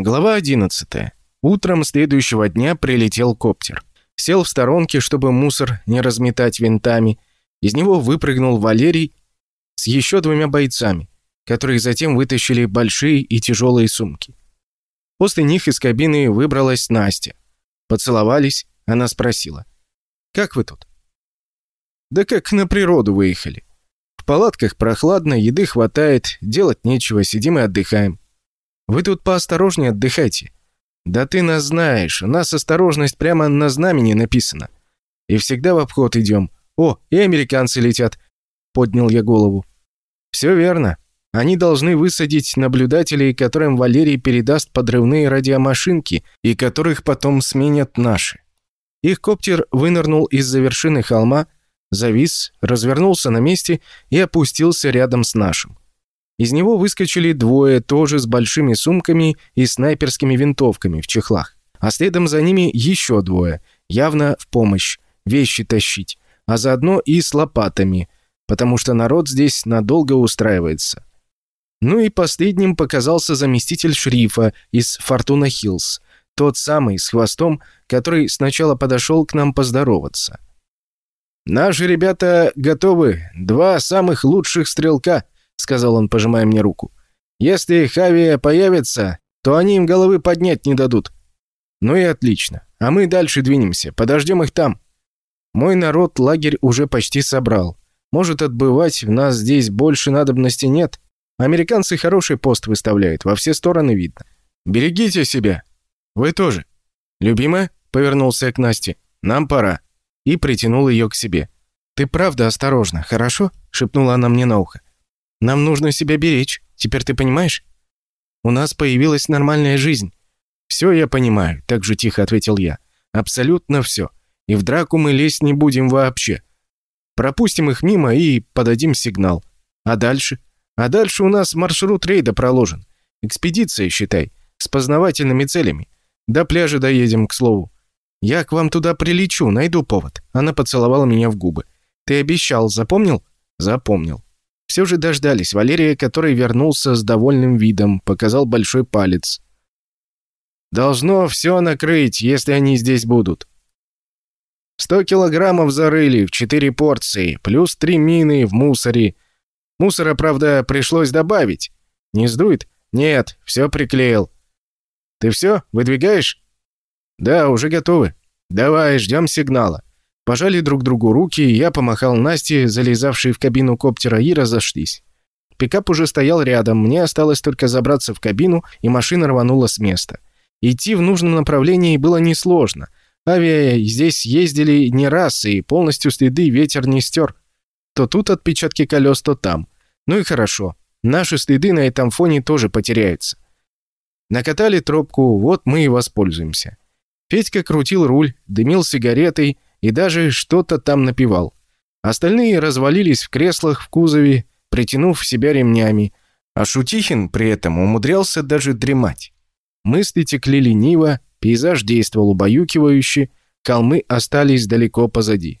Глава 11. Утром следующего дня прилетел коптер. Сел в сторонке, чтобы мусор не разметать винтами. Из него выпрыгнул Валерий с еще двумя бойцами, которые затем вытащили большие и тяжелые сумки. После них из кабины выбралась Настя. Поцеловались, она спросила. «Как вы тут?» «Да как на природу выехали. В палатках прохладно, еды хватает, делать нечего, сидим и отдыхаем. Вы тут поосторожнее отдыхайте. Да ты нас знаешь, у нас осторожность прямо на знамени написана. И всегда в обход идем. О, и американцы летят. Поднял я голову. Все верно. Они должны высадить наблюдателей, которым Валерий передаст подрывные радиомашинки и которых потом сменят наши. Их коптер вынырнул из-за вершины холма, завис, развернулся на месте и опустился рядом с нашим. Из него выскочили двое, тоже с большими сумками и снайперскими винтовками в чехлах. А следом за ними еще двое, явно в помощь, вещи тащить, а заодно и с лопатами, потому что народ здесь надолго устраивается. Ну и последним показался заместитель шрифа из Фортуна Хиллз, тот самый с хвостом, который сначала подошел к нам поздороваться. «Наши ребята готовы, два самых лучших стрелка», сказал он, пожимая мне руку. «Если Хави появится, то они им головы поднять не дадут». «Ну и отлично. А мы дальше двинемся. Подождем их там». Мой народ лагерь уже почти собрал. Может, отбывать в нас здесь больше надобности нет. Американцы хороший пост выставляют, во все стороны видно. Берегите себя. Вы тоже. Любимая, повернулся к Насте. Нам пора. И притянул ее к себе. Ты правда осторожно, хорошо? шепнула она мне на ухо. Нам нужно себя беречь. Теперь ты понимаешь? У нас появилась нормальная жизнь. Все я понимаю, так же тихо ответил я. Абсолютно все. И в драку мы лезть не будем вообще. Пропустим их мимо и подадим сигнал. А дальше? А дальше у нас маршрут рейда проложен. Экспедиция, считай, с познавательными целями. До пляжа доедем, к слову. Я к вам туда прилечу, найду повод. Она поцеловала меня в губы. Ты обещал, запомнил? Запомнил. Все же дождались Валерия, который вернулся с довольным видом, показал большой палец. «Должно все накрыть, если они здесь будут». «Сто килограммов зарыли в четыре порции, плюс три мины в мусоре. Мусора, правда, пришлось добавить. Не сдует? Нет, все приклеил. Ты все, выдвигаешь?» «Да, уже готовы. Давай, ждем сигнала». Пожали друг другу руки, я помахал Насте, залезавшей в кабину коптера, и разошлись. Пикап уже стоял рядом, мне осталось только забраться в кабину, и машина рванула с места. Идти в нужном направлении было несложно. Авиа здесь ездили не раз, и полностью следы ветер не стер. То тут отпечатки колес, то там. Ну и хорошо. Наши следы на этом фоне тоже потеряются. Накатали тропку, вот мы и воспользуемся. Федька крутил руль, дымил сигаретой, и даже что-то там напевал. Остальные развалились в креслах в кузове, притянув себя ремнями, а Шутихин при этом умудрялся даже дремать. Мысли текли лениво, пейзаж действовал убаюкивающе, холмы остались далеко позади.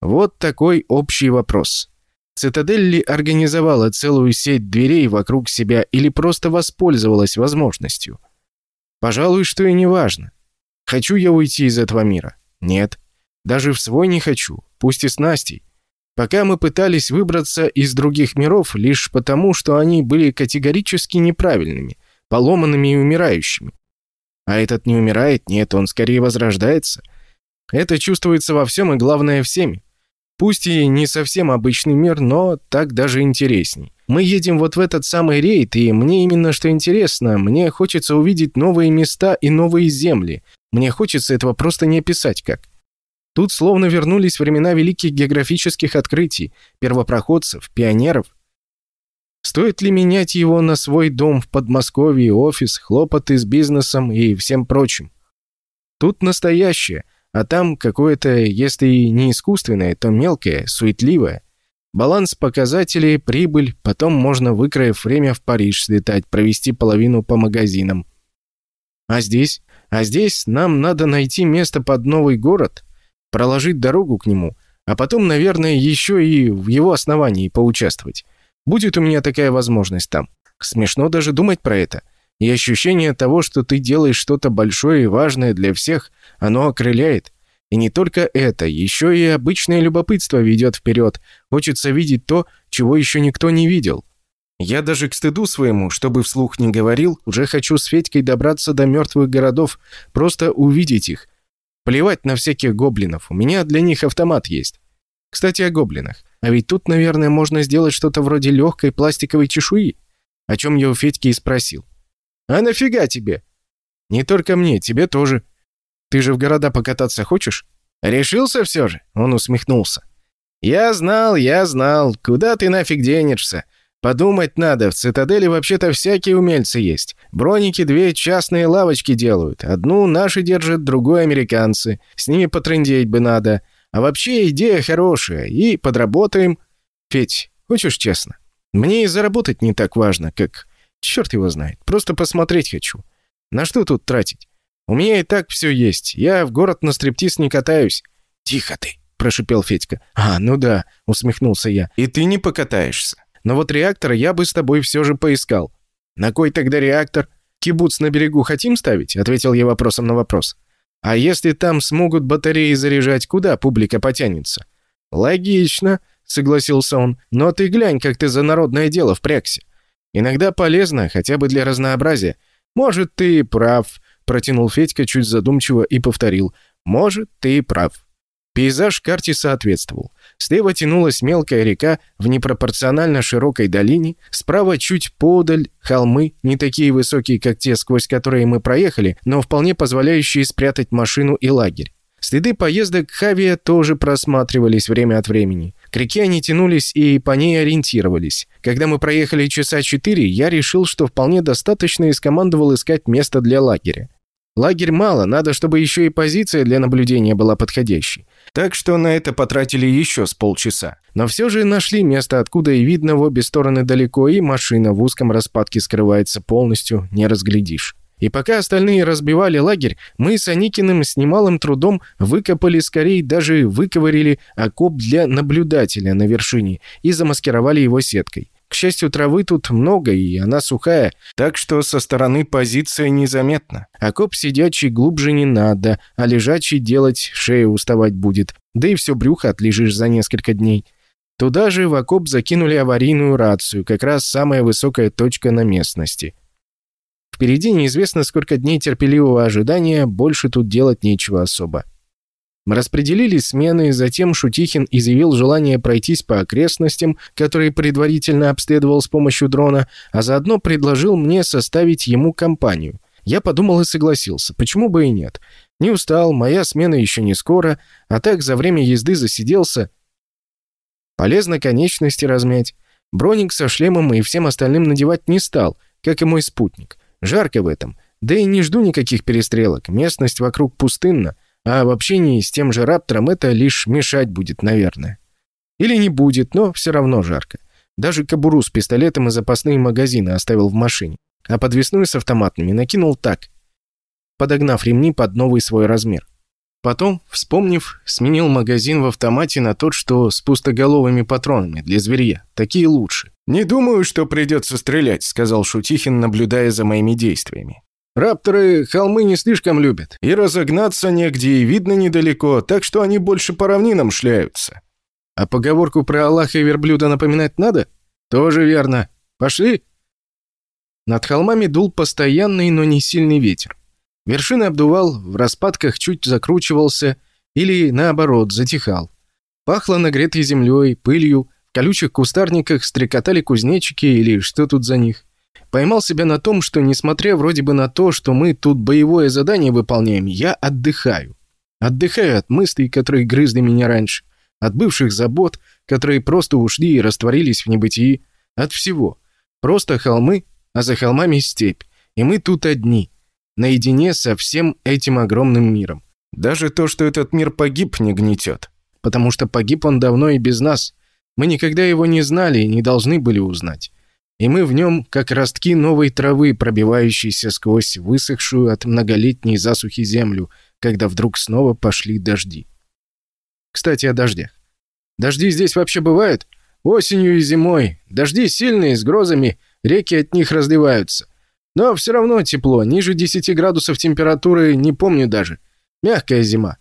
Вот такой общий вопрос. Цитадель ли организовала целую сеть дверей вокруг себя или просто воспользовалась возможностью? Пожалуй, что и не важно. Хочу я уйти из этого мира? Нет. Даже в свой не хочу, пусть и с Настей. Пока мы пытались выбраться из других миров лишь потому, что они были категорически неправильными, поломанными и умирающими. А этот не умирает, нет, он скорее возрождается. Это чувствуется во всем и, главное, всеми. Пусть и не совсем обычный мир, но так даже интересней. Мы едем вот в этот самый рейд, и мне именно что интересно, мне хочется увидеть новые места и новые земли. Мне хочется этого просто не описать как. Тут словно вернулись времена великих географических открытий, первопроходцев, пионеров. Стоит ли менять его на свой дом в Подмосковье, офис, хлопоты с бизнесом и всем прочим? Тут настоящее, а там какое-то, если и не искусственное, то мелкое, суетливое. Баланс показателей, прибыль, потом можно, выкроив время, в Париж слетать, провести половину по магазинам. А здесь? А здесь нам надо найти место под новый город – проложить дорогу к нему, а потом, наверное, еще и в его основании поучаствовать. Будет у меня такая возможность там. Смешно даже думать про это. И ощущение того, что ты делаешь что-то большое и важное для всех, оно окрыляет. И не только это, еще и обычное любопытство ведет вперед. Хочется видеть то, чего еще никто не видел. Я даже к стыду своему, чтобы вслух не говорил, уже хочу с Федькой добраться до мертвых городов, просто увидеть их. Плевать на всяких гоблинов, у меня для них автомат есть. Кстати, о гоблинах. А ведь тут, наверное, можно сделать что-то вроде легкой пластиковой чешуи. О чем я у Федьки и спросил. «А нафига тебе?» «Не только мне, тебе тоже. Ты же в города покататься хочешь?» «Решился все же?» Он усмехнулся. «Я знал, я знал. Куда ты нафиг денешься? Подумать надо, в цитадели вообще-то всякие умельцы есть. Броники две частные лавочки делают. Одну наши держат, другую американцы. С ними потрындеть бы надо. А вообще идея хорошая, и подработаем. Федь, хочешь честно? Мне и заработать не так важно, как... Черт его знает, просто посмотреть хочу. На что тут тратить? У меня и так все есть. Я в город на стриптиз не катаюсь. Тихо ты, прошипел Федька. А, ну да, усмехнулся я. И ты не покатаешься. Но вот реактор я бы с тобой все же поискал. На кой тогда реактор? Кибуц на берегу хотим ставить? Ответил я вопросом на вопрос. А если там смогут батареи заряжать, куда публика потянется? Логично, согласился он. Но ты глянь, как ты за народное дело впрягся. Иногда полезно, хотя бы для разнообразия. Может, ты прав, протянул Федька чуть задумчиво и повторил. Может, ты прав. Пейзаж карте соответствовал. Слева тянулась мелкая река в непропорционально широкой долине, справа чуть подаль холмы, не такие высокие, как те, сквозь которые мы проехали, но вполне позволяющие спрятать машину и лагерь. Следы поездок Хавия тоже просматривались время от времени. К реке они тянулись и по ней ориентировались. Когда мы проехали часа четыре, я решил, что вполне достаточно и скомандовал искать место для лагеря. Лагерь мало, надо, чтобы еще и позиция для наблюдения была подходящей. Так что на это потратили еще с полчаса. Но все же нашли место, откуда и видно в обе стороны далеко, и машина в узком распадке скрывается полностью, не разглядишь. И пока остальные разбивали лагерь, мы с Аникиным с немалым трудом выкопали, скорее даже выковырили окоп для наблюдателя на вершине и замаскировали его сеткой. К счастью, травы тут много, и она сухая, так что со стороны позиция незаметна. Окоп сидячий глубже не надо, а лежачий делать шея уставать будет. Да и все брюхо отлежишь за несколько дней. Туда же в окоп закинули аварийную рацию, как раз самая высокая точка на местности. Впереди неизвестно сколько дней терпеливого ожидания, больше тут делать нечего особо. Мы распределили смены, затем Шутихин изъявил желание пройтись по окрестностям, которые предварительно обследовал с помощью дрона, а заодно предложил мне составить ему компанию. Я подумал и согласился, почему бы и нет. Не устал, моя смена еще не скоро, а так за время езды засиделся. Полезно конечности размять. Броник со шлемом и всем остальным надевать не стал, как и мой спутник. Жарко в этом. Да и не жду никаких перестрелок, местность вокруг пустынна. А в общении с тем же Раптором это лишь мешать будет, наверное. Или не будет, но все равно жарко. Даже кобуру с пистолетом и запасные магазины оставил в машине. А подвесную с автоматами накинул так, подогнав ремни под новый свой размер. Потом, вспомнив, сменил магазин в автомате на тот, что с пустоголовыми патронами для зверья. Такие лучше. «Не думаю, что придется стрелять», — сказал Шутихин, наблюдая за моими действиями. Рапторы холмы не слишком любят, и разогнаться негде, и видно недалеко, так что они больше по равнинам шляются. А поговорку про Аллаха и верблюда напоминать надо? Тоже верно. Пошли? Над холмами дул постоянный, но не сильный ветер. Вершины обдувал, в распадках чуть закручивался или, наоборот, затихал. Пахло нагретой землей, пылью, в колючих кустарниках стрекотали кузнечики или что тут за них. Поймал себя на том, что, несмотря вроде бы на то, что мы тут боевое задание выполняем, я отдыхаю. Отдыхаю от мыслей, которые грызли меня раньше, от бывших забот, которые просто ушли и растворились в небытии, от всего. Просто холмы, а за холмами степь. И мы тут одни, наедине со всем этим огромным миром. Даже то, что этот мир погиб, не гнетет. Потому что погиб он давно и без нас. Мы никогда его не знали и не должны были узнать и мы в нем, как ростки новой травы, пробивающиеся сквозь высохшую от многолетней засухи землю, когда вдруг снова пошли дожди. Кстати, о дождях. Дожди здесь вообще бывают? Осенью и зимой. Дожди сильные, с грозами, реки от них разливаются. Но все равно тепло, ниже 10 градусов температуры не помню даже. Мягкая зима.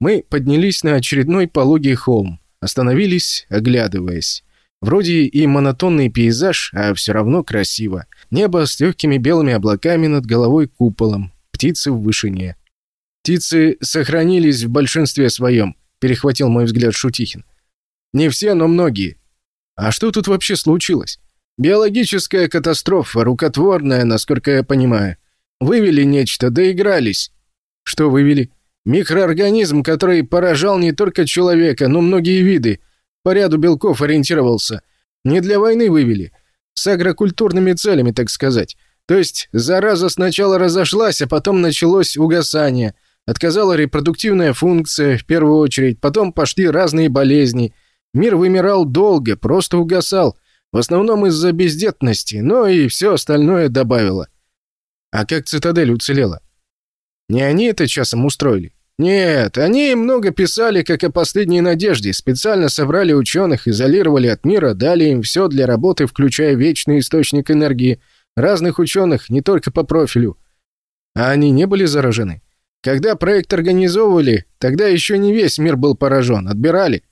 Мы поднялись на очередной пологий холм, остановились, оглядываясь. Вроде и монотонный пейзаж, а все равно красиво. Небо с легкими белыми облаками над головой куполом, птицы в вышине. «Птицы сохранились в большинстве своем», — перехватил мой взгляд Шутихин. «Не все, но многие. А что тут вообще случилось? Биологическая катастрофа, рукотворная, насколько я понимаю. Вывели нечто, доигрались». «Что вывели?» «Микроорганизм, который поражал не только человека, но многие виды. По ряду белков ориентировался. Не для войны вывели. С агрокультурными целями, так сказать. То есть зараза сначала разошлась, а потом началось угасание. Отказала репродуктивная функция, в первую очередь, потом пошли разные болезни. Мир вымирал долго, просто угасал. В основном из-за бездетности, но и все остальное добавило. А как цитадель уцелела? Не они это часом устроили? Нет, они много писали, как о последней надежде, специально собрали ученых, изолировали от мира, дали им все для работы, включая вечный источник энергии, разных ученых, не только по профилю. А они не были заражены? Когда проект организовывали, тогда еще не весь мир был поражен, отбирали.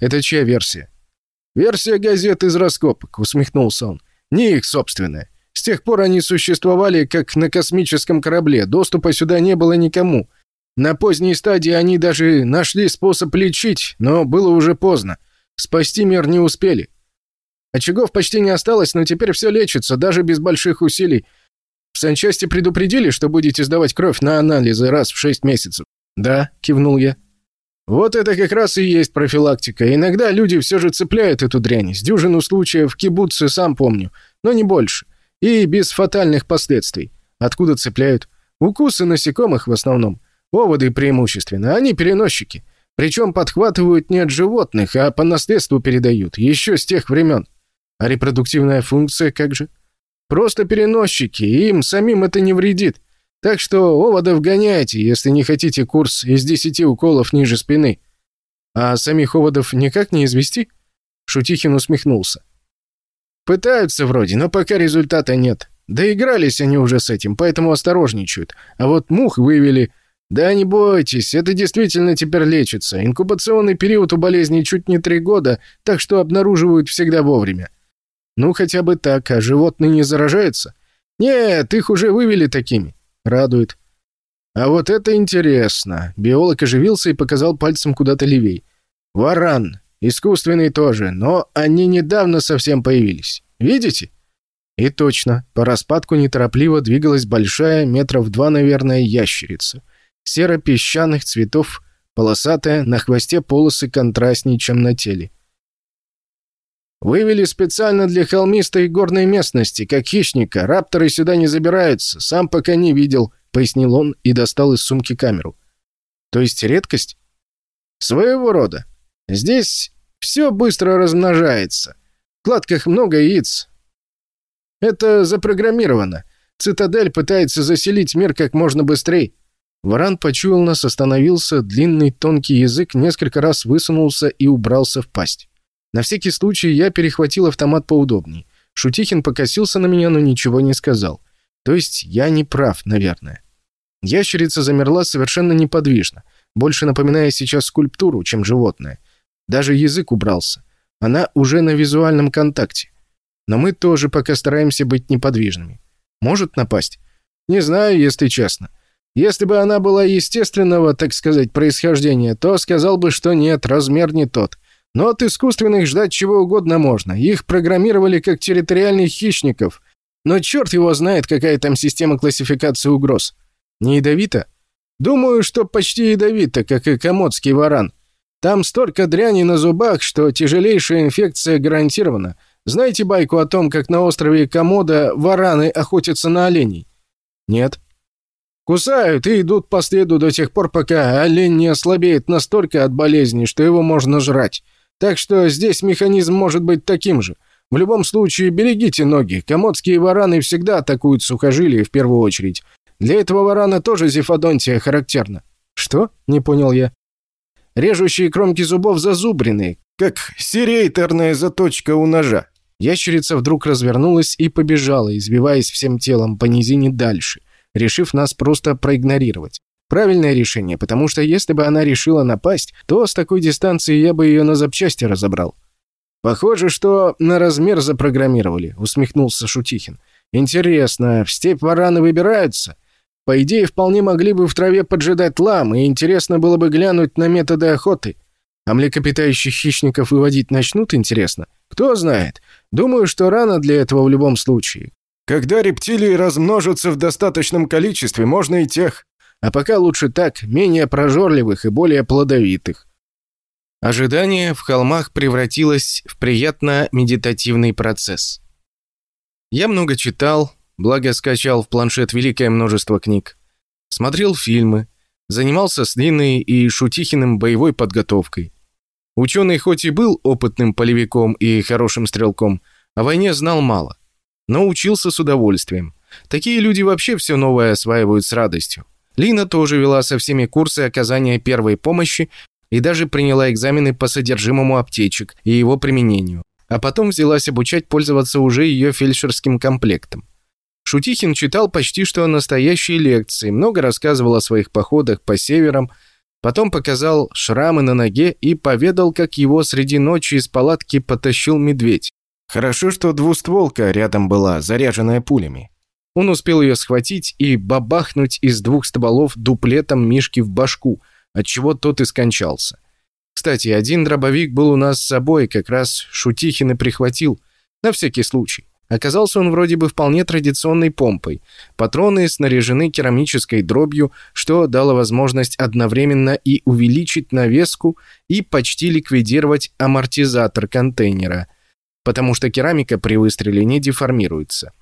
Это чья версия? Версия газет из раскопок, усмехнулся он. Не их собственная. С тех пор они существовали как на космическом корабле, доступа сюда не было никому. На поздней стадии они даже нашли способ лечить, но было уже поздно. Спасти мир не успели. Очагов почти не осталось, но теперь все лечится, даже без больших усилий. В санчасти предупредили, что будете сдавать кровь на анализы раз в шесть месяцев. «Да», — кивнул я. «Вот это как раз и есть профилактика. Иногда люди все же цепляют эту дрянь. С дюжину случаев в кибуце сам помню, но не больше. И без фатальных последствий. Откуда цепляют? Укусы насекомых в основном. Оводы преимущественно. Они переносчики. Причем подхватывают не от животных, а по наследству передают. Еще с тех времен. А репродуктивная функция как же? Просто переносчики, им самим это не вредит. Так что оводов гоняйте, если не хотите курс из десяти уколов ниже спины. А самих оводов никак не извести? Шутихин усмехнулся. Пытаются вроде, но пока результата нет. Доигрались они уже с этим, поэтому осторожничают. А вот мух вывели. Да не бойтесь, это действительно теперь лечится. Инкубационный период у болезни чуть не три года, так что обнаруживают всегда вовремя. Ну, хотя бы так, а животные не заражаются? Нет, их уже вывели такими. Радует. А вот это интересно. Биолог оживился и показал пальцем куда-то левей. Варан. Искусственный тоже, но они недавно совсем появились. Видите? И точно, по распадку неторопливо двигалась большая, метров два, наверное, ящерица. Серо-песчаных цветов, полосатая, на хвосте полосы контрастней, чем на теле. Вывели специально для холмистой горной местности, как хищника. Рапторы сюда не забираются, сам пока не видел», — пояснил он и достал из сумки камеру. «То есть редкость?» «Своего рода. Здесь все быстро размножается. В кладках много яиц. Это запрограммировано. Цитадель пытается заселить мир как можно быстрее». Варан почуял нас, остановился, длинный тонкий язык несколько раз высунулся и убрался в пасть. На всякий случай я перехватил автомат поудобней. Шутихин покосился на меня, но ничего не сказал. То есть я не прав, наверное. Ящерица замерла совершенно неподвижно, больше напоминая сейчас скульптуру, чем животное. Даже язык убрался. Она уже на визуальном контакте. Но мы тоже пока стараемся быть неподвижными. Может напасть? Не знаю, если честно. Если бы она была естественного, так сказать, происхождения, то сказал бы, что нет, размер не тот. Но от искусственных ждать чего угодно можно. Их программировали как территориальных хищников. Но черт его знает, какая там система классификации угроз. Не ядовито? Думаю, что почти ядовито, как и комодский варан. Там столько дряни на зубах, что тяжелейшая инфекция гарантирована. Знаете байку о том, как на острове Комода вараны охотятся на оленей? Нет. Кусают и идут по следу до тех пор, пока олень не ослабеет настолько от болезни, что его можно жрать. Так что здесь механизм может быть таким же. В любом случае, берегите ноги. Комодские вараны всегда атакуют сухожилия в первую очередь. Для этого варана тоже зефодонтия характерна. Что? Не понял я. Режущие кромки зубов зазубрены, как серейторная заточка у ножа. Ящерица вдруг развернулась и побежала, избиваясь всем телом по низине дальше, решив нас просто проигнорировать. Правильное решение, потому что если бы она решила напасть, то с такой дистанции я бы ее на запчасти разобрал. «Похоже, что на размер запрограммировали», — усмехнулся Шутихин. «Интересно, в степь вараны выбираются? По идее, вполне могли бы в траве поджидать лам, и интересно было бы глянуть на методы охоты. А млекопитающих хищников выводить начнут, интересно? Кто знает. Думаю, что рано для этого в любом случае. Когда рептилии размножатся в достаточном количестве, можно и тех. А пока лучше так, менее прожорливых и более плодовитых. Ожидание в холмах превратилось в приятно медитативный процесс. Я много читал, благо скачал в планшет великое множество книг. Смотрел фильмы, занимался с Ниной и Шутихиным боевой подготовкой. Ученый хоть и был опытным полевиком и хорошим стрелком, о войне знал мало, но учился с удовольствием. Такие люди вообще все новое осваивают с радостью. Лина тоже вела со всеми курсы оказания первой помощи и даже приняла экзамены по содержимому аптечек и его применению. А потом взялась обучать пользоваться уже ее фельдшерским комплектом. Шутихин читал почти что настоящие лекции, много рассказывал о своих походах по северам, потом показал шрамы на ноге и поведал, как его среди ночи из палатки потащил медведь. Хорошо, что двустволка рядом была, заряженная пулями. Он успел ее схватить и бабахнуть из двух стволов дуплетом Мишки в башку, отчего тот и скончался. Кстати, один дробовик был у нас с собой, как раз Шутихин и прихватил, на всякий случай. Оказался он вроде бы вполне традиционной помпой. Патроны снаряжены керамической дробью, что дало возможность одновременно и увеличить навеску, и почти ликвидировать амортизатор контейнера, потому что керамика при выстреле не деформируется.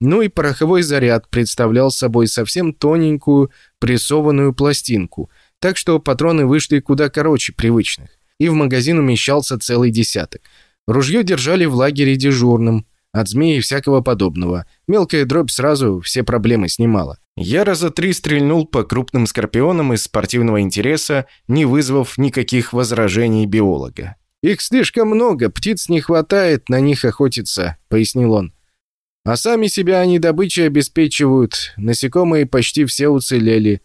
Ну и пороховой заряд представлял собой совсем тоненькую прессованную пластинку, так что патроны вышли куда короче привычных, и в магазин умещался целый десяток. Ружье держали в лагере дежурным, от змеи и всякого подобного. Мелкая дробь сразу все проблемы снимала. Я раза три стрельнул по крупным скорпионам из спортивного интереса, не вызвав никаких возражений биолога. «Их слишком много, птиц не хватает, на них охотиться», — пояснил он. А сами себя они добычей обеспечивают. Насекомые почти все уцелели.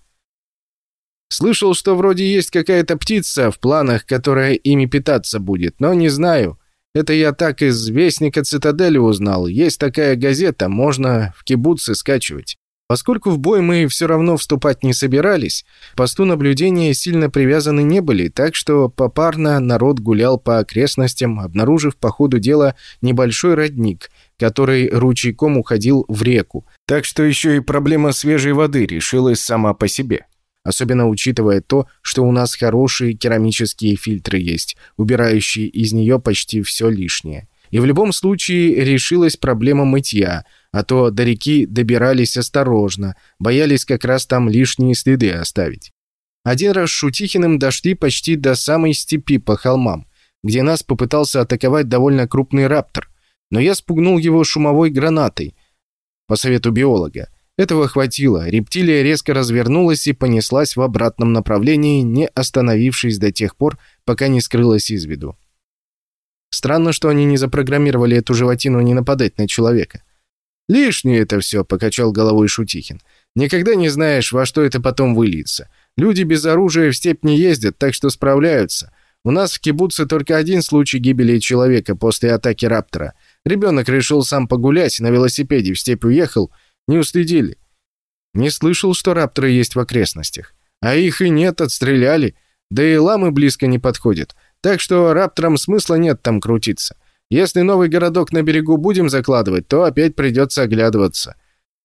Слышал, что вроде есть какая-то птица в планах, которая ими питаться будет, но не знаю. Это я так из Вестника Цитадели узнал. Есть такая газета, можно в кибуцы скачивать. Поскольку в бой мы все равно вступать не собирались, посту наблюдения сильно привязаны не были, так что попарно народ гулял по окрестностям, обнаружив по ходу дела небольшой родник, который ручейком уходил в реку. Так что еще и проблема свежей воды решилась сама по себе. Особенно учитывая то, что у нас хорошие керамические фильтры есть, убирающие из нее почти все лишнее. И в любом случае решилась проблема мытья, а то до реки добирались осторожно, боялись как раз там лишние следы оставить. Один раз Шутихиным дошли почти до самой степи по холмам, где нас попытался атаковать довольно крупный раптор но я спугнул его шумовой гранатой, по совету биолога. Этого хватило, рептилия резко развернулась и понеслась в обратном направлении, не остановившись до тех пор, пока не скрылась из виду. Странно, что они не запрограммировали эту животину не нападать на человека. «Лишнее это все», — покачал головой Шутихин. «Никогда не знаешь, во что это потом выльется. Люди без оружия в степь не ездят, так что справляются. У нас в кибуце только один случай гибели человека после атаки раптора — Ребенок решил сам погулять, на велосипеде в степь уехал, не уследили. Не слышал, что рапторы есть в окрестностях. А их и нет, отстреляли. Да и ламы близко не подходят. Так что рапторам смысла нет там крутиться. Если новый городок на берегу будем закладывать, то опять придется оглядываться.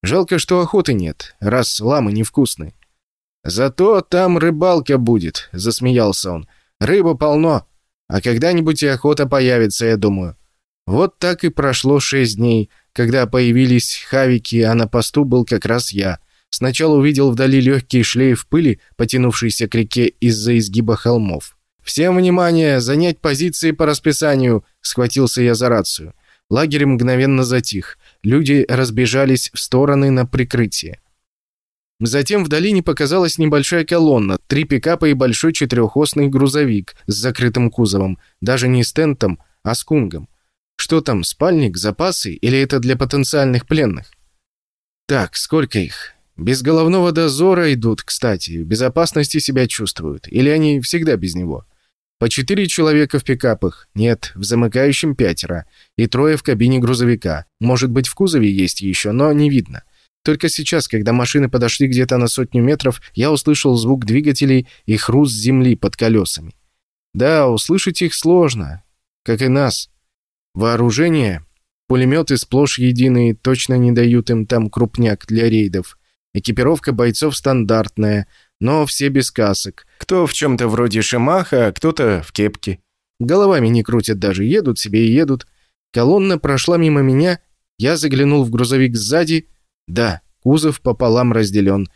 Жалко, что охоты нет, раз ламы невкусные. «Зато там рыбалка будет», — засмеялся он. «Рыба полно. А когда-нибудь и охота появится, я думаю. Вот так и прошло шесть дней, когда появились хавики, а на посту был как раз я. Сначала увидел вдали легкий шлейф пыли, потянувшийся к реке из-за изгиба холмов. «Всем внимание! Занять позиции по расписанию!» — схватился я за рацию. Лагерь мгновенно затих. Люди разбежались в стороны на прикрытие. Затем в долине показалась небольшая колонна, три пикапа и большой четырехосный грузовик с закрытым кузовом, даже не с тентом, а с кунгом. Что там, спальник, запасы или это для потенциальных пленных? Так, сколько их? Без головного дозора идут, кстати, в безопасности себя чувствуют. Или они всегда без него? По четыре человека в пикапах. Нет, в замыкающем пятеро. И трое в кабине грузовика. Может быть, в кузове есть еще, но не видно. Только сейчас, когда машины подошли где-то на сотню метров, я услышал звук двигателей и хруст земли под колесами. Да, услышать их сложно, как и нас. Вооружение, пулеметы сплошь единые, точно не дают им там крупняк для рейдов. Экипировка бойцов стандартная, но все без касок. Кто в чем-то вроде шимаха, а кто-то в кепке. Головами не крутят даже, едут себе и едут. Колонна прошла мимо меня, я заглянул в грузовик сзади. Да, кузов пополам разделен.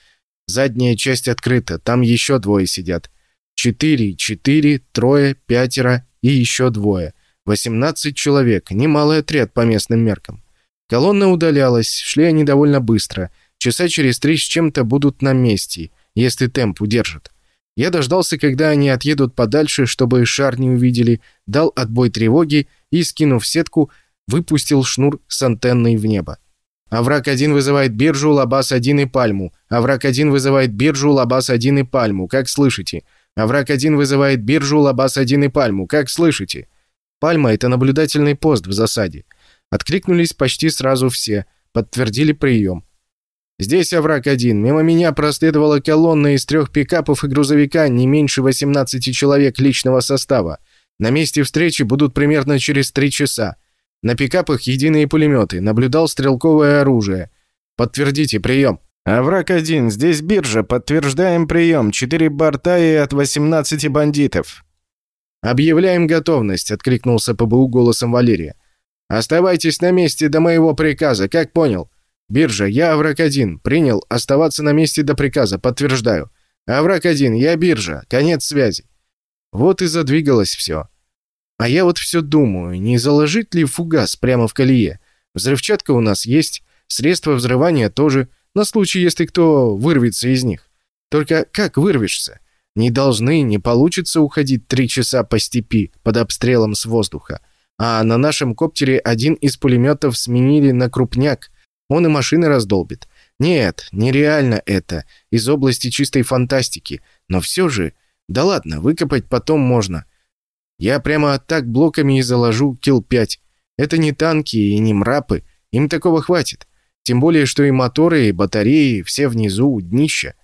Задняя часть открыта, там еще двое сидят. Четыре, четыре, трое, пятеро и еще двое. 18 человек, немалый отряд по местным меркам. Колонна удалялась, шли они довольно быстро. Часа через три с чем-то будут на месте, если темп удержат. Я дождался, когда они отъедут подальше, чтобы шар не увидели, дал отбой тревоги и, скинув сетку, выпустил шнур с антенной в небо. Аврак-1 вызывает биржу, Лабас-1 и Пальму. Аврак-1 вызывает биржу, Лабас-1 и Пальму. Как слышите? Аврак-1 вызывает биржу, Лабас-1 и Пальму. Как слышите? Пальма — это наблюдательный пост в засаде. Откликнулись почти сразу все, подтвердили прием. Здесь овраг-1. Мимо меня проследовала колонна из трех пикапов и грузовика, не меньше 18 человек личного состава. На месте встречи будут примерно через три часа. На пикапах единые пулеметы. Наблюдал стрелковое оружие. Подтвердите прием. «Овраг-1, здесь биржа. Подтверждаем прием. Четыре борта и от 18 бандитов». «Объявляем готовность», — откликнулся ПБУ голосом Валерия. «Оставайтесь на месте до моего приказа, как понял?» «Биржа, я Аврак-1. Принял. Оставаться на месте до приказа. Подтверждаю». «Аврак-1, я биржа. Конец связи». Вот и задвигалось все. А я вот все думаю, не заложить ли фугас прямо в колее? Взрывчатка у нас есть, средства взрывания тоже, на случай, если кто вырвется из них. Только как вырвешься? Не должны, не получится уходить три часа по степи под обстрелом с воздуха. А на нашем коптере один из пулеметов сменили на крупняк. Он и машины раздолбит. Нет, нереально это. Из области чистой фантастики. Но все же... Да ладно, выкопать потом можно. Я прямо так блоками и заложу килл 5. Это не танки и не мрапы. Им такого хватит. Тем более, что и моторы, и батареи все внизу, у днища.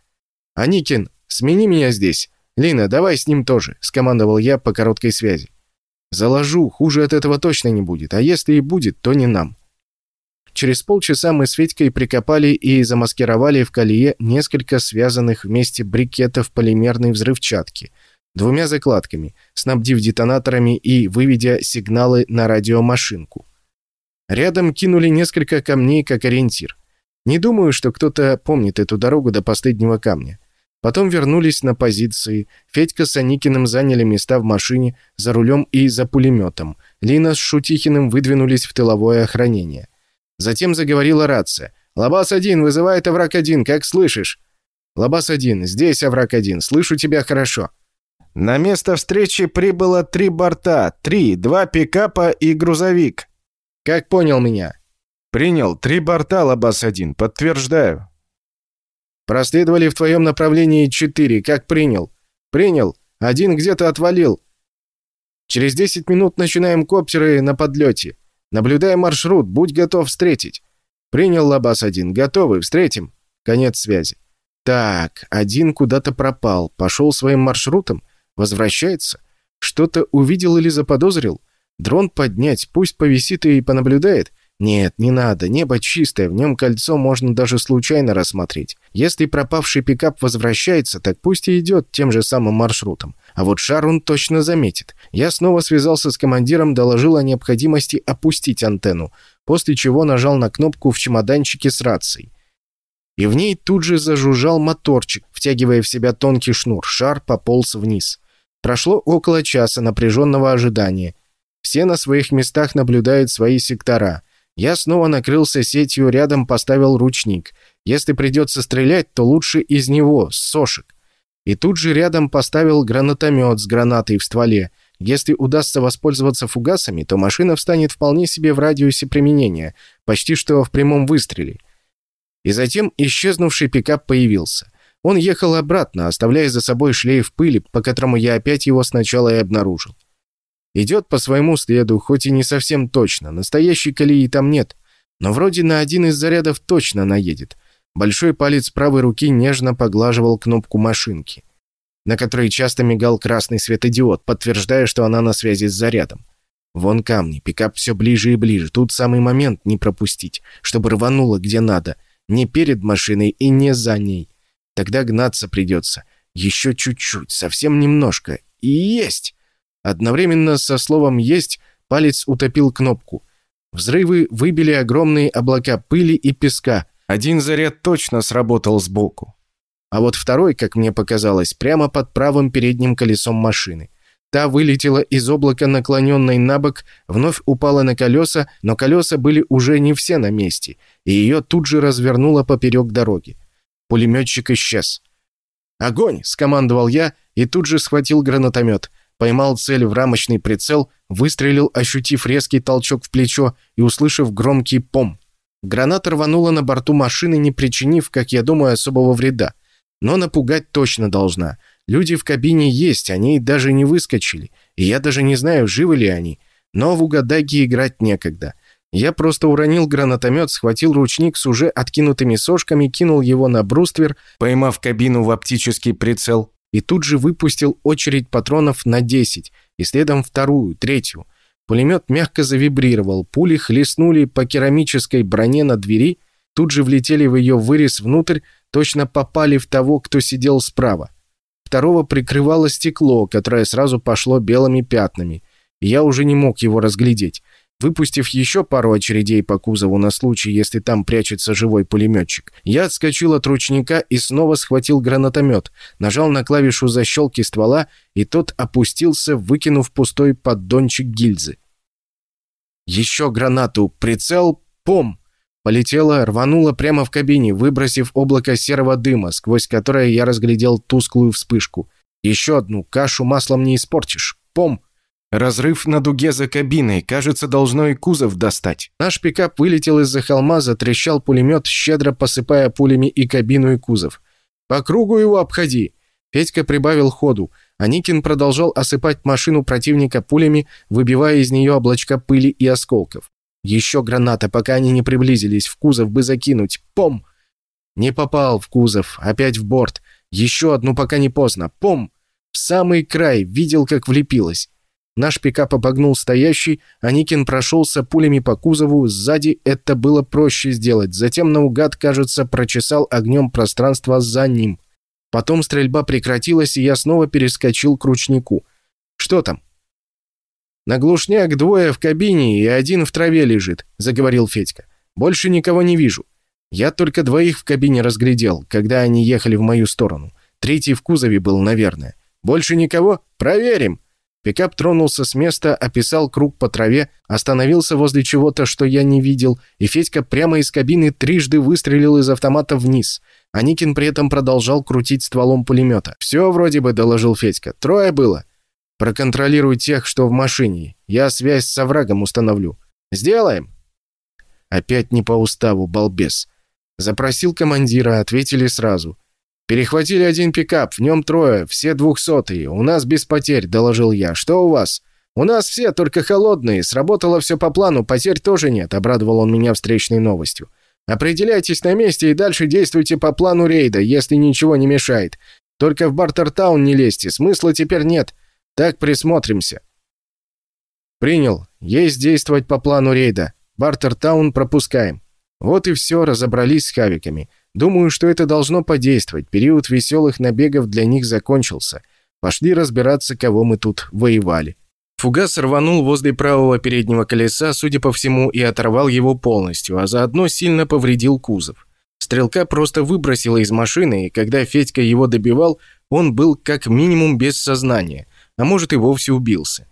Аникин, «Смени меня здесь. Лина, давай с ним тоже», — скомандовал я по короткой связи. «Заложу, хуже от этого точно не будет, а если и будет, то не нам». Через полчаса мы с Федькой прикопали и замаскировали в колее несколько связанных вместе брикетов полимерной взрывчатки, двумя закладками, снабдив детонаторами и выведя сигналы на радиомашинку. Рядом кинули несколько камней как ориентир. Не думаю, что кто-то помнит эту дорогу до последнего камня. Потом вернулись на позиции. Федька с Аникиным заняли места в машине, за рулем и за пулеметом. Лина с Шутихиным выдвинулись в тыловое охранение. Затем заговорила рация. «Лабас-1, вызывает Аврак-1, как слышишь?» «Лабас-1, здесь Аврак-1, слышу тебя хорошо». «На место встречи прибыло три борта, три, два пикапа и грузовик». «Как понял меня?» «Принял, три борта, Лабас-1, подтверждаю». Проследовали в твоем направлении четыре. Как принял? Принял. Один где-то отвалил. Через десять минут начинаем коптеры на подлете. Наблюдай маршрут, будь готов встретить. Принял Лабас-1. Готовы, встретим. Конец связи. Так, один куда-то пропал. Пошел своим маршрутом. Возвращается. Что-то увидел или заподозрил? Дрон поднять, пусть повисит и понаблюдает. Нет, не надо, небо чистое, в нем кольцо можно даже случайно рассмотреть. Если пропавший пикап возвращается, так пусть и идет тем же самым маршрутом. А вот шар он точно заметит. Я снова связался с командиром, доложил о необходимости опустить антенну, после чего нажал на кнопку в чемоданчике с рацией. И в ней тут же зажужжал моторчик, втягивая в себя тонкий шнур. Шар пополз вниз. Прошло около часа напряженного ожидания. Все на своих местах наблюдают свои сектора. Я снова накрылся сетью, рядом поставил ручник. Если придется стрелять, то лучше из него, с сошек. И тут же рядом поставил гранатомет с гранатой в стволе. Если удастся воспользоваться фугасами, то машина встанет вполне себе в радиусе применения, почти что в прямом выстреле. И затем исчезнувший пикап появился. Он ехал обратно, оставляя за собой шлейф пыли, по которому я опять его сначала и обнаружил. Идет по своему следу, хоть и не совсем точно, настоящей колеи там нет, но вроде на один из зарядов точно наедет. Большой палец правой руки нежно поглаживал кнопку машинки на которой часто мигал красный светодиод, подтверждая, что она на связи с зарядом. Вон камни, пикап все ближе и ближе. Тут самый момент не пропустить, чтобы рвануло где надо. Не перед машиной и не за ней. Тогда гнаться придется. Еще чуть-чуть, совсем немножко. И есть! Одновременно со словом «есть» палец утопил кнопку. Взрывы выбили огромные облака пыли и песка. Один заряд точно сработал сбоку а вот второй, как мне показалось, прямо под правым передним колесом машины. Та вылетела из облака, наклоненной на бок, вновь упала на колеса, но колеса были уже не все на месте, и ее тут же развернуло поперек дороги. Пулеметчик исчез. «Огонь!» — скомандовал я и тут же схватил гранатомет. Поймал цель в рамочный прицел, выстрелил, ощутив резкий толчок в плечо и услышав громкий пом. Граната рванула на борту машины, не причинив, как я думаю, особого вреда. Но напугать точно должна. Люди в кабине есть, они даже не выскочили. И я даже не знаю, живы ли они. Но в угадайки играть некогда. Я просто уронил гранатомет, схватил ручник с уже откинутыми сошками, кинул его на бруствер, поймав кабину в оптический прицел, и тут же выпустил очередь патронов на 10, и следом вторую, третью. Пулемет мягко завибрировал, пули хлестнули по керамической броне на двери, тут же влетели в ее вырез внутрь, точно попали в того, кто сидел справа. Второго прикрывало стекло, которое сразу пошло белыми пятнами, я уже не мог его разглядеть. Выпустив еще пару очередей по кузову на случай, если там прячется живой пулеметчик, я отскочил от ручника и снова схватил гранатомет, нажал на клавишу защелки ствола, и тот опустился, выкинув пустой поддончик гильзы. Еще гранату, прицел, пом! Полетела, рванула прямо в кабине, выбросив облако серого дыма, сквозь которое я разглядел тусклую вспышку. Еще одну, кашу маслом не испортишь. Пом! Разрыв на дуге за кабиной, кажется, должно и кузов достать. Наш пикап вылетел из-за холма, затрещал пулемет, щедро посыпая пулями и кабину, и кузов. «По кругу его обходи!» Федька прибавил ходу, а Никин продолжал осыпать машину противника пулями, выбивая из нее облачка пыли и осколков. Еще граната, пока они не приблизились, в кузов бы закинуть. Пом! Не попал в кузов, опять в борт. Еще одну, пока не поздно. Пом! В самый край, видел, как влепилась. Наш пикап обогнул стоящий, а Никин прошелся пулями по кузову, сзади это было проще сделать. Затем наугад, кажется, прочесал огнем пространство за ним. Потом стрельба прекратилась, и я снова перескочил к ручнику. Что там? «На глушняк двое в кабине и один в траве лежит», — заговорил Федька. «Больше никого не вижу. Я только двоих в кабине разглядел, когда они ехали в мою сторону. Третий в кузове был, наверное. Больше никого? Проверим!» Пикап тронулся с места, описал круг по траве, остановился возле чего-то, что я не видел, и Федька прямо из кабины трижды выстрелил из автомата вниз. А Никин при этом продолжал крутить стволом пулемета. «Все вроде бы», — доложил Федька. «Трое было. Проконтролируй тех, что в машине. Я связь с оврагом установлю. Сделаем. Опять не по уставу, балбес. Запросил командира, ответили сразу. Перехватили один пикап, в нем трое, все двухсотые. У нас без потерь, доложил я. Что у вас? У нас все только холодные. Сработало все по плану, потерь тоже нет, обрадовал он меня встречной новостью. Определяйтесь на месте и дальше действуйте по плану рейда, если ничего не мешает. Только в Бартертаун не лезьте, смысла теперь нет. Так присмотримся. Принял. Есть действовать по плану рейда. Бартертаун пропускаем. Вот и все, разобрались с хавиками. Думаю, что это должно подействовать. Период веселых набегов для них закончился. Пошли разбираться, кого мы тут воевали. Фугас рванул возле правого переднего колеса, судя по всему, и оторвал его полностью, а заодно сильно повредил кузов. Стрелка просто выбросила из машины, и когда Федька его добивал, он был как минимум без сознания – а может и вовсе убился.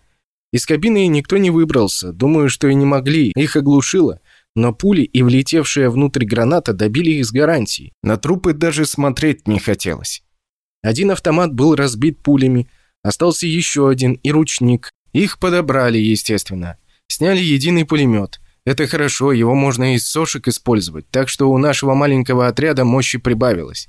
Из кабины никто не выбрался, думаю, что и не могли, их оглушило, но пули и влетевшая внутрь граната добили их с гарантией. На трупы даже смотреть не хотелось. Один автомат был разбит пулями, Остался еще один и ручник. Их подобрали, естественно. Сняли единый пулемет. Это хорошо, его можно из сошек использовать, так что у нашего маленького отряда мощи прибавилось.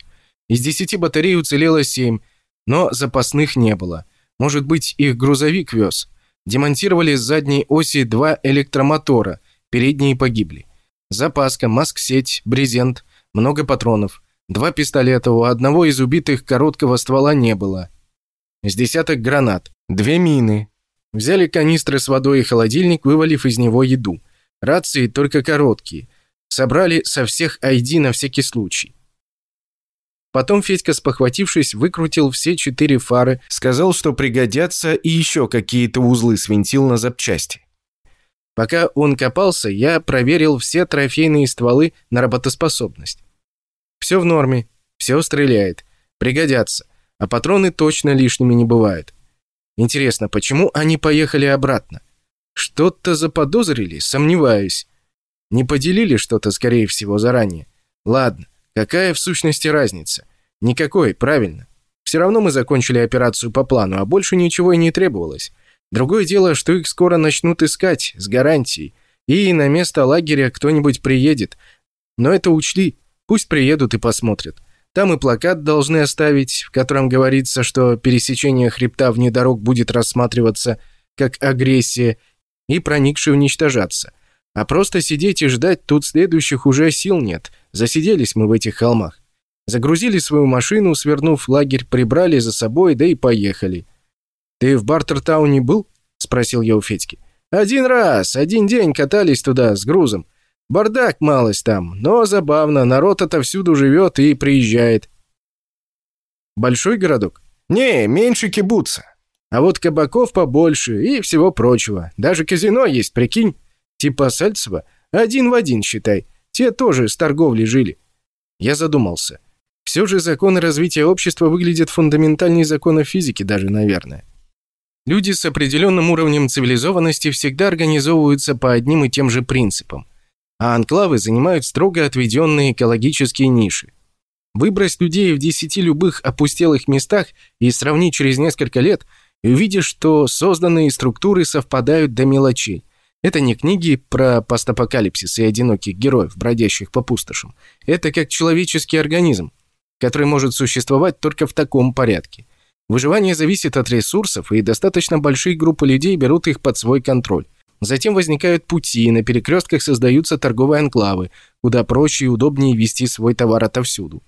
Из десяти батарей уцелело семь, но запасных не было. Может быть, их грузовик вез. Демонтировали с задней оси два электромотора, передние погибли. Запаска, маск-сеть, брезент, много патронов. Два пистолета, у одного из убитых короткого ствола не было. С десяток гранат, две мины. Взяли канистры с водой и холодильник, вывалив из него еду. Рации только короткие. Собрали со всех ID на всякий случай. Потом Федька, спохватившись, выкрутил все четыре фары, сказал, что пригодятся и еще какие-то узлы свинтил на запчасти. Пока он копался, я проверил все трофейные стволы на работоспособность. Все в норме, все стреляет, пригодятся, а патроны точно лишними не бывают. Интересно, почему они поехали обратно? Что-то заподозрили? Сомневаюсь. Не поделили что-то, скорее всего, заранее. Ладно, какая в сущности разница? Никакой, правильно. Все равно мы закончили операцию по плану, а больше ничего и не требовалось. Другое дело, что их скоро начнут искать, с гарантией. И на место лагеря кто-нибудь приедет. Но это учли, пусть приедут и посмотрят. Там и плакат должны оставить, в котором говорится, что пересечение хребта вне дорог будет рассматриваться как агрессия и проникший уничтожаться. А просто сидеть и ждать тут следующих уже сил нет. Засиделись мы в этих холмах. Загрузили свою машину, свернув лагерь, прибрали за собой, да и поехали. «Ты в Бартертауне был?» – спросил я у Федьки. «Один раз, один день катались туда с грузом. Бардак малость там, но забавно, народ отовсюду живет и приезжает». «Большой городок?» «Не, меньше кибуца. А вот кабаков побольше и всего прочего. Даже казино есть, прикинь. Типа Сальцева. Один в один, считай. Те тоже с торговлей жили. Я задумался. Все же законы развития общества выглядят фундаментальнее законов физики даже, наверное. Люди с определенным уровнем цивилизованности всегда организовываются по одним и тем же принципам, а анклавы занимают строго отведенные экологические ниши. Выбрось людей в десяти любых опустелых местах и сравни через несколько лет – и увидишь, что созданные структуры совпадают до мелочей. Это не книги про постапокалипсис и одиноких героев, бродящих по пустошам. Это как человеческий организм, который может существовать только в таком порядке. Выживание зависит от ресурсов, и достаточно большие группы людей берут их под свой контроль. Затем возникают пути, на перекрестках создаются торговые анклавы, куда проще и удобнее вести свой товар отовсюду.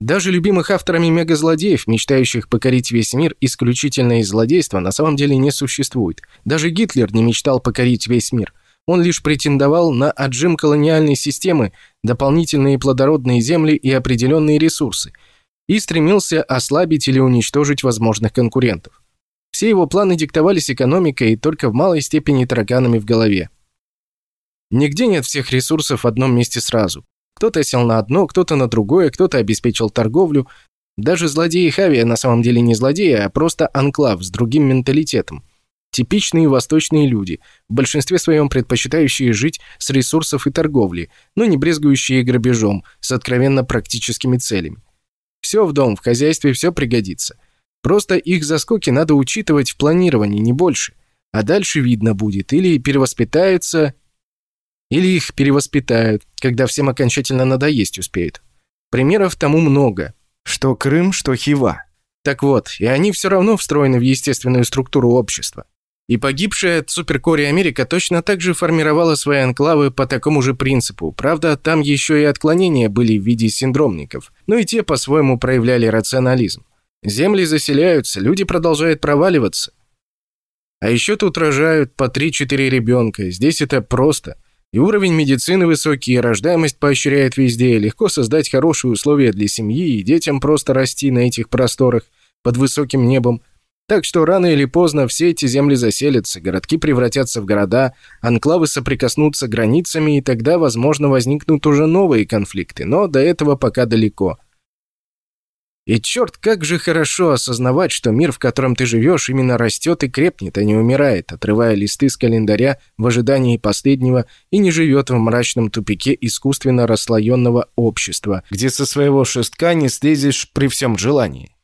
Даже любимых авторами мегазлодеев, мечтающих покорить весь мир исключительно из злодейства, на самом деле не существует. Даже Гитлер не мечтал покорить весь мир. Он лишь претендовал на отжим колониальной системы, дополнительные плодородные земли и определенные ресурсы, и стремился ослабить или уничтожить возможных конкурентов. Все его планы диктовались экономикой и только в малой степени тараганами в голове. Нигде нет всех ресурсов в одном месте сразу. Кто-то сел на одно, кто-то на другое, кто-то обеспечил торговлю. Даже злодеи Хавия на самом деле не злодеи, а просто анклав с другим менталитетом. Типичные восточные люди, в большинстве своем предпочитающие жить с ресурсов и торговли, но не брезгующие грабежом, с откровенно практическими целями. Все в дом, в хозяйстве, все пригодится. Просто их заскоки надо учитывать в планировании, не больше. А дальше видно будет, или перевоспитаются, или их перевоспитают, когда всем окончательно надоесть успеют. Примеров тому много. Что Крым, что Хива. Так вот, и они все равно встроены в естественную структуру общества. И погибшая от Суперкори Америка точно так же формировала свои анклавы по такому же принципу. Правда, там еще и отклонения были в виде синдромников, но и те по-своему проявляли рационализм. Земли заселяются, люди продолжают проваливаться. А еще тут рожают по 3-4 ребенка. Здесь это просто – и уровень медицины высокий, и рождаемость поощряет везде, легко создать хорошие условия для семьи и детям просто расти на этих просторах под высоким небом. Так что рано или поздно все эти земли заселятся, городки превратятся в города, анклавы соприкоснутся границами, и тогда, возможно, возникнут уже новые конфликты, но до этого пока далеко – и черт, как же хорошо осознавать, что мир, в котором ты живешь, именно растет и крепнет, а не умирает, отрывая листы с календаря в ожидании последнего и не живет в мрачном тупике искусственно расслоенного общества, где со своего шестка не слезешь при всем желании.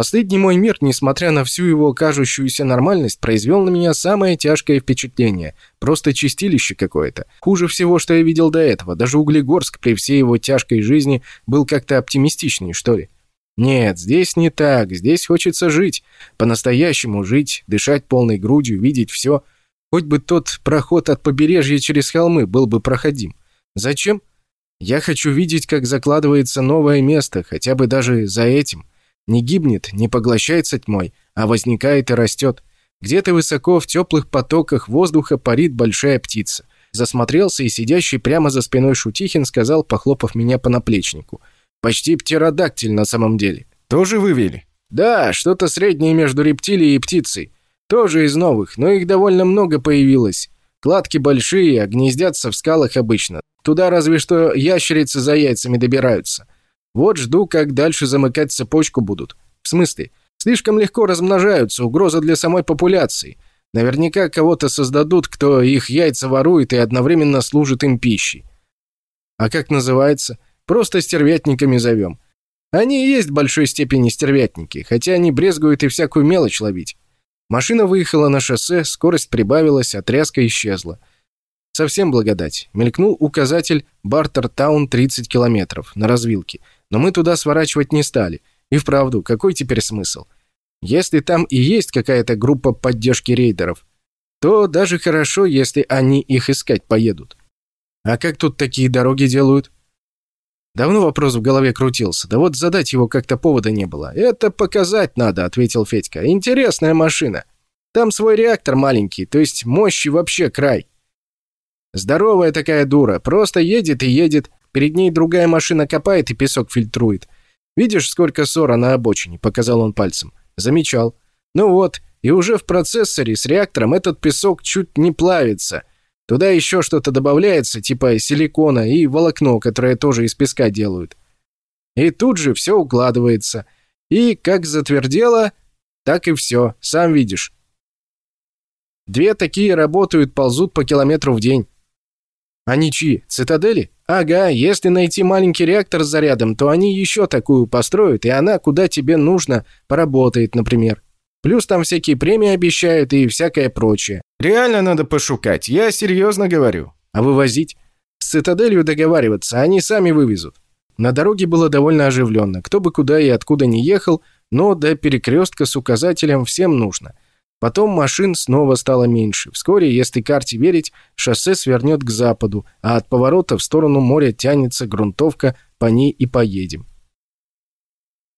Последний мой мир, несмотря на всю его кажущуюся нормальность, произвел на меня самое тяжкое впечатление. Просто чистилище какое-то. Хуже всего, что я видел до этого. Даже Углегорск при всей его тяжкой жизни был как-то оптимистичнее, что ли. Нет, здесь не так. Здесь хочется жить. По-настоящему жить, дышать полной грудью, видеть все. Хоть бы тот проход от побережья через холмы был бы проходим. Зачем? Я хочу видеть, как закладывается новое место, хотя бы даже за этим. Не гибнет, не поглощается тьмой, а возникает и растет. Где-то высоко в теплых потоках воздуха парит большая птица. Засмотрелся и сидящий прямо за спиной Шутихин сказал, похлопав меня по наплечнику. «Почти птеродактиль на самом деле». «Тоже вывели?» «Да, что-то среднее между рептилией и птицей. Тоже из новых, но их довольно много появилось. Кладки большие, а гнездятся в скалах обычно. Туда разве что ящерицы за яйцами добираются. Вот жду, как дальше замыкать цепочку будут. В смысле? Слишком легко размножаются, угроза для самой популяции. Наверняка кого-то создадут, кто их яйца ворует и одновременно служит им пищей. А как называется? Просто стервятниками зовем. Они и есть в большой степени стервятники, хотя они брезгуют и всякую мелочь ловить. Машина выехала на шоссе, скорость прибавилась, а тряска исчезла. Совсем благодать. Мелькнул указатель Бартер-таун 30 километров на развилке – но мы туда сворачивать не стали. И вправду, какой теперь смысл? Если там и есть какая-то группа поддержки рейдеров, то даже хорошо, если они их искать поедут. А как тут такие дороги делают? Давно вопрос в голове крутился, да вот задать его как-то повода не было. «Это показать надо», — ответил Федька. «Интересная машина. Там свой реактор маленький, то есть мощи вообще край. Здоровая такая дура, просто едет и едет, Перед ней другая машина копает и песок фильтрует. Видишь, сколько ссора на обочине?» – показал он пальцем. «Замечал. Ну вот, и уже в процессоре с реактором этот песок чуть не плавится. Туда еще что-то добавляется, типа силикона и волокно, которое тоже из песка делают. И тут же все укладывается. И как затвердело, так и все, сам видишь. Две такие работают, ползут по километру в день. Они чьи? Цитадели? Ага, если найти маленький реактор с зарядом, то они еще такую построят, и она куда тебе нужно поработает, например. Плюс там всякие премии обещают и всякое прочее. Реально надо пошукать, я серьезно говорю. А вывозить? С цитаделью договариваться, они сами вывезут. На дороге было довольно оживленно. Кто бы куда и откуда не ехал, но до перекрестка с указателем всем нужно – Потом машин снова стало меньше. Вскоре, если карте верить, шоссе свернет к западу, а от поворота в сторону моря тянется грунтовка, по ней и поедем.